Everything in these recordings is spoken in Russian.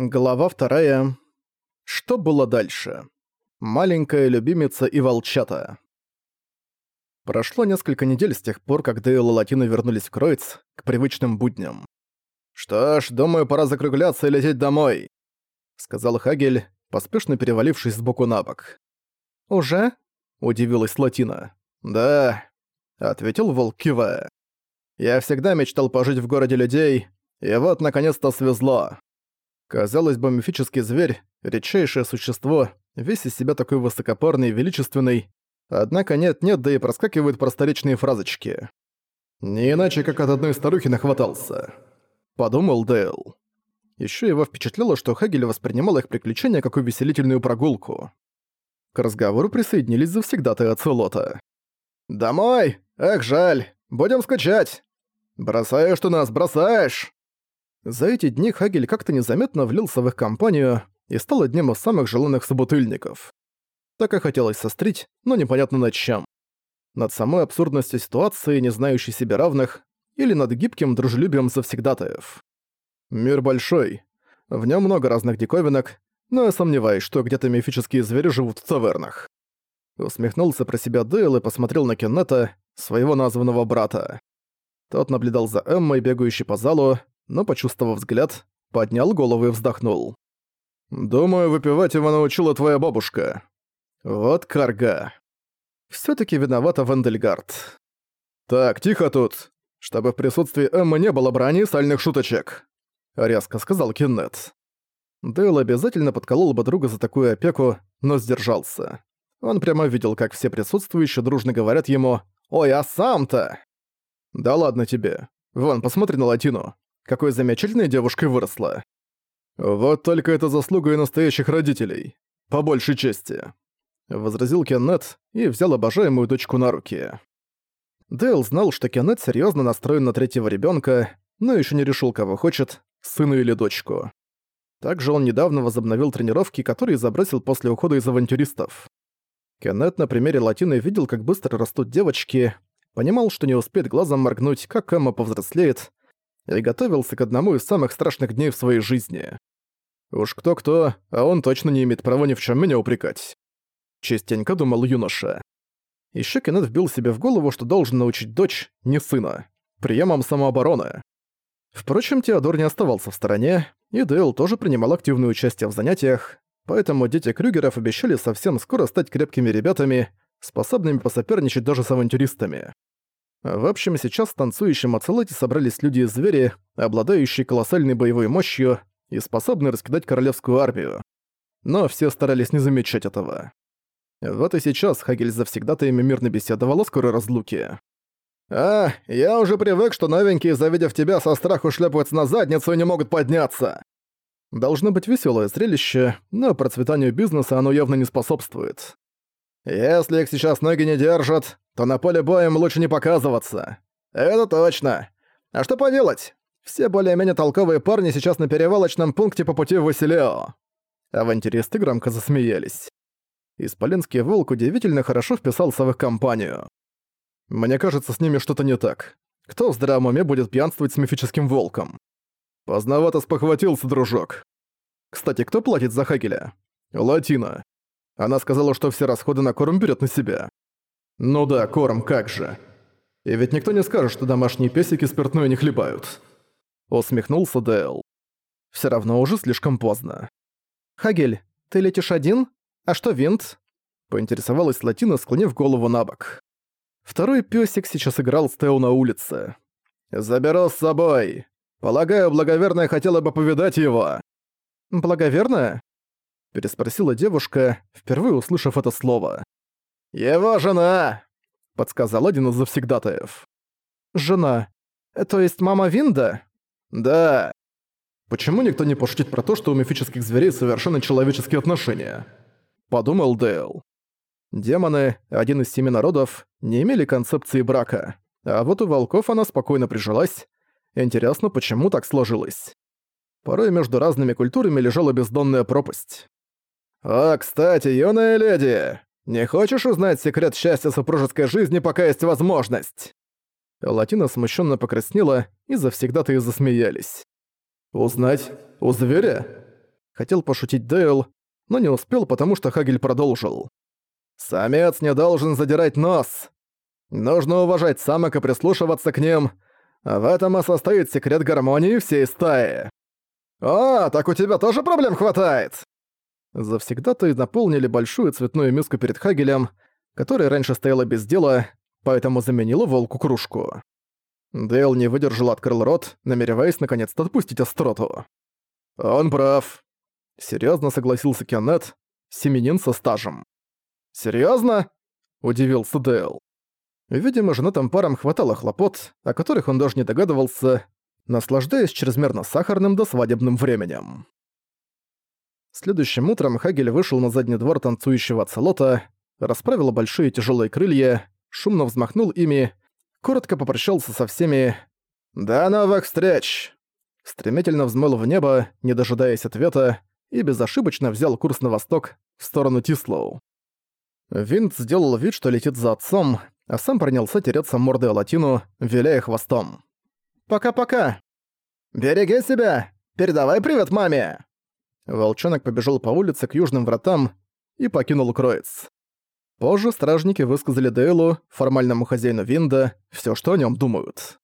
Глава вторая. Что было дальше? Маленькая любимица и волчата. Прошло несколько недель с тех пор, как Дейл и Латина вернулись в Кройц к привычным будням. «Что ж, думаю, пора закругляться и лететь домой», — сказал Хагель, поспешно перевалившись сбоку на бок. «Уже?» — удивилась Латина. «Да», — ответил волк, кивая. «Я всегда мечтал пожить в городе людей, и вот наконец-то свезло. Казалось бы, мифический зверь, редчайшее существо, весь из себя такой высокопарный и величественный, однако нет-нет, да и проскакивают просторечные фразочки. «Не иначе, как от одной старухи нахватался», — подумал Дейл. Ещё его впечатлило, что Хагель воспринимал их приключения как увеселительную прогулку. К разговору присоединились завсегдатые Ацелота. «Домой! Эх, жаль! Будем скучать! Бросаешь ты нас, бросаешь!» За эти дни Хагель как-то незаметно влился в их компанию и стал одним из самых желанных собутыльников. Так и хотелось сострить, но непонятно над чем. Над самой абсурдностью ситуации, не знающей себе равных, или над гибким дружелюбием завсегдатаев. Мир большой. В нем много разных диковинок, но я сомневаюсь, что где-то мифические звери живут в тавернах. Усмехнулся про себя Дейл и посмотрел на Кеннета, своего названного брата. Тот наблюдал за Эммой, бегающей по залу, но, почувствовав взгляд, поднял голову и вздохнул. «Думаю, выпивать его научила твоя бабушка. Вот карга. Всё-таки виновата Вендельгард. Так, тихо тут, чтобы в присутствии Эммы не было брани и сальных шуточек», — резко сказал Кеннет. Дейл обязательно подколол бы друга за такую опеку, но сдержался. Он прямо видел, как все присутствующие дружно говорят ему «Ой, а сам-то!» «Да ладно тебе. Вон, посмотри на Латину какой замечательной девушкой выросла. Вот только это заслуга и настоящих родителей. По большей части. Возразил Кеннет и взял обожаемую дочку на руки. Дейл знал, что Кеннет серьезно настроен на третьего ребенка, но еще не решил, кого хочет, сына или дочку. Также он недавно возобновил тренировки, которые забросил после ухода из авантюристов. Кеннет на примере Латины видел, как быстро растут девочки, понимал, что не успеет глазом моргнуть, как Эмма повзрослеет, и готовился к одному из самых страшных дней в своей жизни. Уж кто-кто, а он точно не имеет права ни в чем меня упрекать. Частенько думал юноша. Ещё Кеннет вбил себе в голову, что должен научить дочь, не сына, приемам самообороны. Впрочем, Теодор не оставался в стороне, и Дейл тоже принимал активное участие в занятиях, поэтому дети Крюгеров обещали совсем скоро стать крепкими ребятами, способными посоперничать даже с авантюристами. В общем, сейчас в танцующем оцелоте собрались люди и звери, обладающие колоссальной боевой мощью и способные раскидать королевскую армию. Но все старались не замечать этого. Вот и сейчас Хагель завсегдатаями мирно беседовал о скорой разлуке. «А, я уже привык, что новенькие, завидев тебя, со страху шлепаются на задницу и не могут подняться!» Должно быть веселое зрелище, но процветанию бизнеса оно явно не способствует. Если их сейчас ноги не держат, то на поле боя им лучше не показываться. Это точно. А что поделать? Все более-менее толковые парни сейчас на перевалочном пункте по пути в Василео. Авантюристы громко засмеялись. Исполинский волк удивительно хорошо вписался в их компанию. Мне кажется, с ними что-то не так. Кто в здравом уме будет пьянствовать с мифическим волком? Поздновато спохватился, дружок. Кстати, кто платит за Хагеля? Латина. Она сказала, что все расходы на корм берет на себя. Ну да, корм, как же. И ведь никто не скажет, что домашние песики спиртное не хлебают. Усмехнулся Дэл. Все равно уже слишком поздно. «Хагель, ты летишь один? А что винт?» Поинтересовалась Латина, склонив голову на бок. Второй пёсик сейчас играл с Тео на улице. «Заберу с собой. Полагаю, благоверная хотела бы повидать его». «Благоверная?» Переспросила девушка, впервые услышав это слово. «Его жена!» — подсказал один из завсегдатаев. «Жена? То есть мама Винда?» «Да». «Почему никто не пошутит про то, что у мифических зверей совершенно человеческие отношения?» — подумал Дейл. Демоны, один из семи народов, не имели концепции брака, а вот у волков она спокойно прижилась. Интересно, почему так сложилось? Порой между разными культурами лежала бездонная пропасть. «О, кстати, юная леди, не хочешь узнать секрет счастья супружеской жизни, пока есть возможность?» Латина смущенно покраснела, и завсегда-то и засмеялись. «Узнать? У зверя? хотел пошутить Дейл, но не успел, потому что Хагель продолжил. «Самец не должен задирать нос. Нужно уважать самок и прислушиваться к ним. В этом и состоит секрет гармонии всей стаи». «О, так у тебя тоже проблем хватает!» Завсегда-то наполнили большую цветную миску перед Хагелем, которая раньше стояла без дела, поэтому заменила волку кружку. Дейл не выдержал, открыл рот, намереваясь наконец-то отпустить остроту. «Он прав», — серьезно согласился Кеннет, семенин со стажем. «Серьезно?» — удивился Дейл. Видимо, женатым парам хватало хлопот, о которых он даже не догадывался, наслаждаясь чрезмерно сахарным до свадебным временем. Следующим утром Хагель вышел на задний двор танцующего оцелота, расправил большие тяжелые крылья, шумно взмахнул ими, коротко попрощался со всеми «До новых встреч!» Стремительно взмыл в небо, не дожидаясь ответа, и безошибочно взял курс на восток, в сторону Тислоу. Винт сделал вид, что летит за отцом, а сам принялся тереться мордой о латину, виляя хвостом. «Пока-пока!» «Береги себя! Передавай привет маме!» Волчонок побежал по улице к южным вратам и покинул Кроиц. Позже стражники высказали Дейлу, формальному хозяину Винда, все, что о нем думают.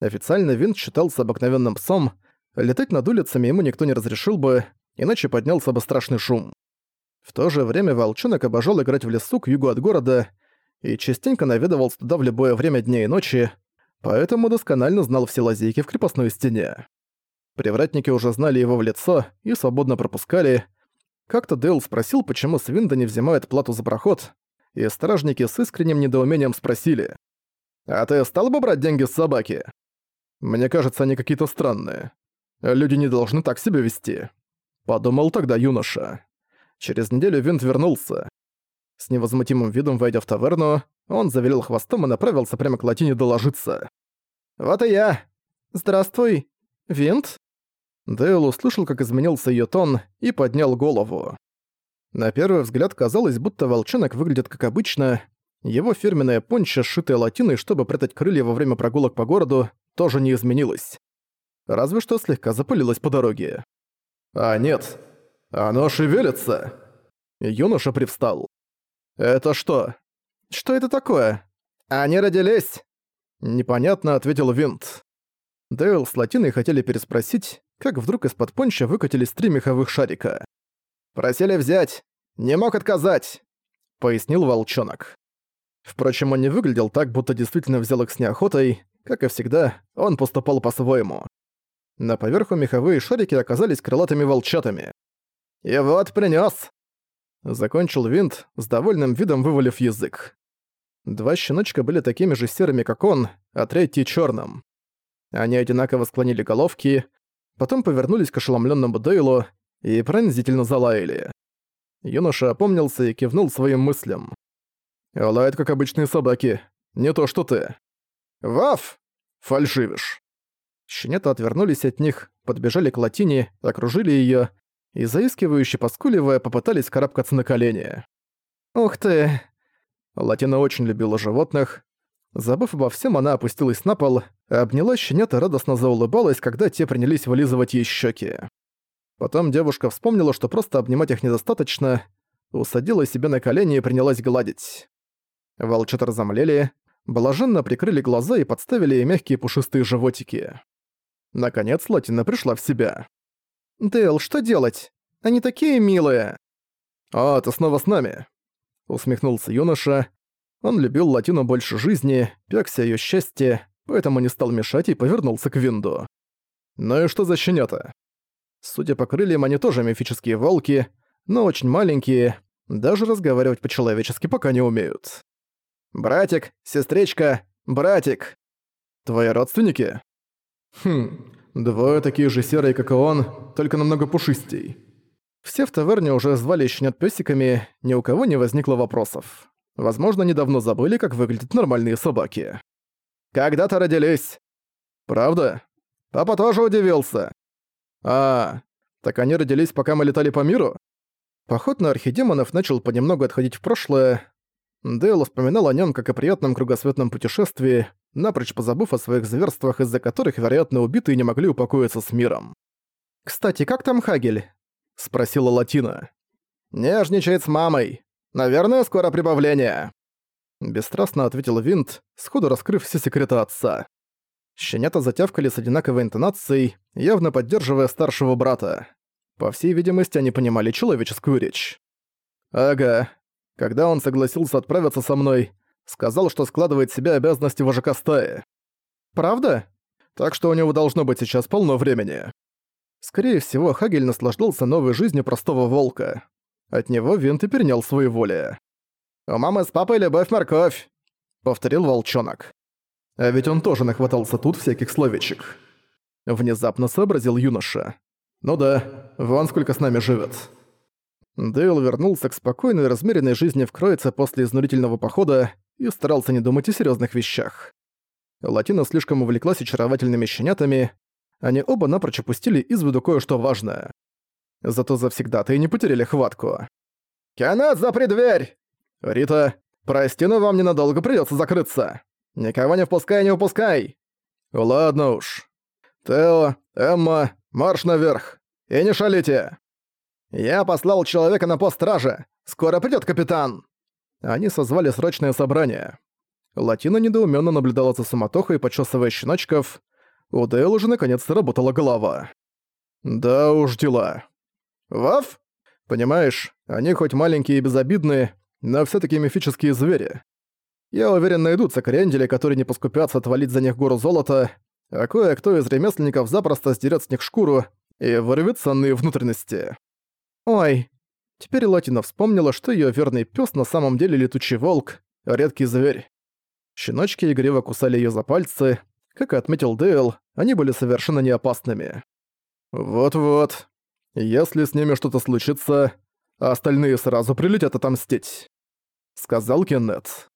Официально Винд считался обыкновенным псом, летать над улицами ему никто не разрешил бы, иначе поднялся бы страшный шум. В то же время волчонок обожал играть в лесу к югу от города и частенько наведывался туда в любое время дня и ночи, поэтому досконально знал все лазейки в крепостной стене. Привратники уже знали его в лицо и свободно пропускали. Как-то Дейл спросил, почему с Винда не взимает плату за проход, и стражники с искренним недоумением спросили. «А ты стал бы брать деньги с собаки?» «Мне кажется, они какие-то странные. Люди не должны так себя вести», — подумал тогда юноша. Через неделю Винт вернулся. С невозмутимым видом, войдя в таверну, он завилил хвостом и направился прямо к латине доложиться. «Вот и я! Здравствуй, Винт?» Дейл услышал, как изменился её тон, и поднял голову. На первый взгляд казалось, будто волчонок выглядит как обычно. Его фирменная понча, сшитая латиной, чтобы прятать крылья во время прогулок по городу, тоже не изменилась. Разве что слегка запылилась по дороге. «А нет, оно шевелится!» Юноша привстал. «Это что? Что это такое? Они родились!» Непонятно ответил Винт. Дейл с Латиной хотели переспросить, как вдруг из-под понча выкатились три меховых шарика. «Просили взять! Не мог отказать!» — пояснил волчонок. Впрочем, он не выглядел так, будто действительно взял их с неохотой. Как и всегда, он поступал по-своему. На поверху меховые шарики оказались крылатыми волчатами. «И вот принёс!» Закончил винт, с довольным видом вывалив язык. Два щеночка были такими же серыми, как он, а третий — чёрным. Они одинаково склонили головки, потом повернулись к ошеломлённому Дейлу и пронзительно залаяли. Юноша опомнился и кивнул своим мыслям. «Лает, как обычные собаки. Не то что ты». «Ваф!» «Фальшивишь». Щенята отвернулись от них, подбежали к латине, окружили её и, заискивающе поскуливая, попытались карабкаться на колени. «Ух ты!» Латина очень любила животных. Забыв обо всем, она опустилась на пол, обняла щенят и радостно заулыбалась, когда те принялись вылизывать ей щеки. Потом девушка вспомнила, что просто обнимать их недостаточно, усадила себе на колени и принялась гладить. Волчата разомлели, блаженно прикрыли глаза и подставили ей мягкие пушистые животики. Наконец Латина пришла в себя. «Дэл, что делать? Они такие милые!» «А, ты снова с нами!» Усмехнулся юноша. Он любил Латину больше жизни, пёкся её счастье, поэтому не стал мешать и повернулся к Винду. «Ну и что за щенята?» Судя по крыльям, они тоже мифические волки, но очень маленькие, даже разговаривать по-человечески пока не умеют. «Братик, сестричка, братик!» «Твои родственники?» «Хм, двое такие же серые, как и он, только намного пушистей». Все в таверне уже звали щенят пёсиками, ни у кого не возникло вопросов. Возможно, недавно забыли, как выглядят нормальные собаки. «Когда-то родились!» «Правда?» «Папа тоже удивился!» «А, так они родились, пока мы летали по миру?» Поход на архидемонов начал понемногу отходить в прошлое. Дейл вспоминал о нем как о приятном кругосветном путешествии, напрочь позабыв о своих зверствах, из-за которых, вероятно, убитые не могли упокоиться с миром. «Кстати, как там Хагель? — спросила Латина. «Нежничает с мамой. Наверное, скоро прибавление». Бесстрастно ответил Винт, сходу раскрыв все секреты отца. Щенята затявкали с одинаковой интонацией, явно поддерживая старшего брата. По всей видимости, они понимали человеческую речь. «Ага. Когда он согласился отправиться со мной, сказал, что складывает в себя обязанности вожака стаи. Правда? Так что у него должно быть сейчас полно времени». Скорее всего, Хагель наслаждался новой жизнью простого волка. От него Винт и перенял свои воли. «У мамы с папой любовь-морковь», — повторил волчонок. А ведь он тоже нахватался тут всяких словечек. Внезапно сообразил юноша. «Ну да, вон сколько с нами живет. Дейл вернулся к спокойной размеренной жизни в Кроице после изнурительного похода и старался не думать о серьезных вещах. Латина слишком увлеклась очаровательными щенятами, они оба напрочь опустили из виду кое-что важное. Зато завсегда-то и не потеряли хватку. «Кеннет, запри дверь!» «Рита, прости, но вам ненадолго придется закрыться. Никого не впускай, не упускай!» «Ладно уж. Тео, Эмма, марш наверх! И не шалите!» «Я послал человека на пост стражи! Скоро придёт капитан!» Они созвали срочное собрание. Латина недоуменно наблюдала за суматохой, почесывая щеночков, у Дейл уже наконец-то работала голова. Да уж дела. Ваф? Понимаешь, они хоть маленькие и безобидные, но все таки мифические звери. Я уверен, найдутся крендели, которые не поскупятся отвалить за них гору золота, а кое-кто из ремесленников запросто сдерет с них шкуру и вырвет ценные внутренности. Ой, теперь Латина вспомнила, что ее верный пес на самом деле летучий волк, редкий зверь. Щеночки игриво кусали ее за пальцы, как и отметил Дейл, они были совершенно не опасными. «Вот-вот. Если с ними что-то случится, остальные сразу прилетят отомстить», — сказал Кеннет.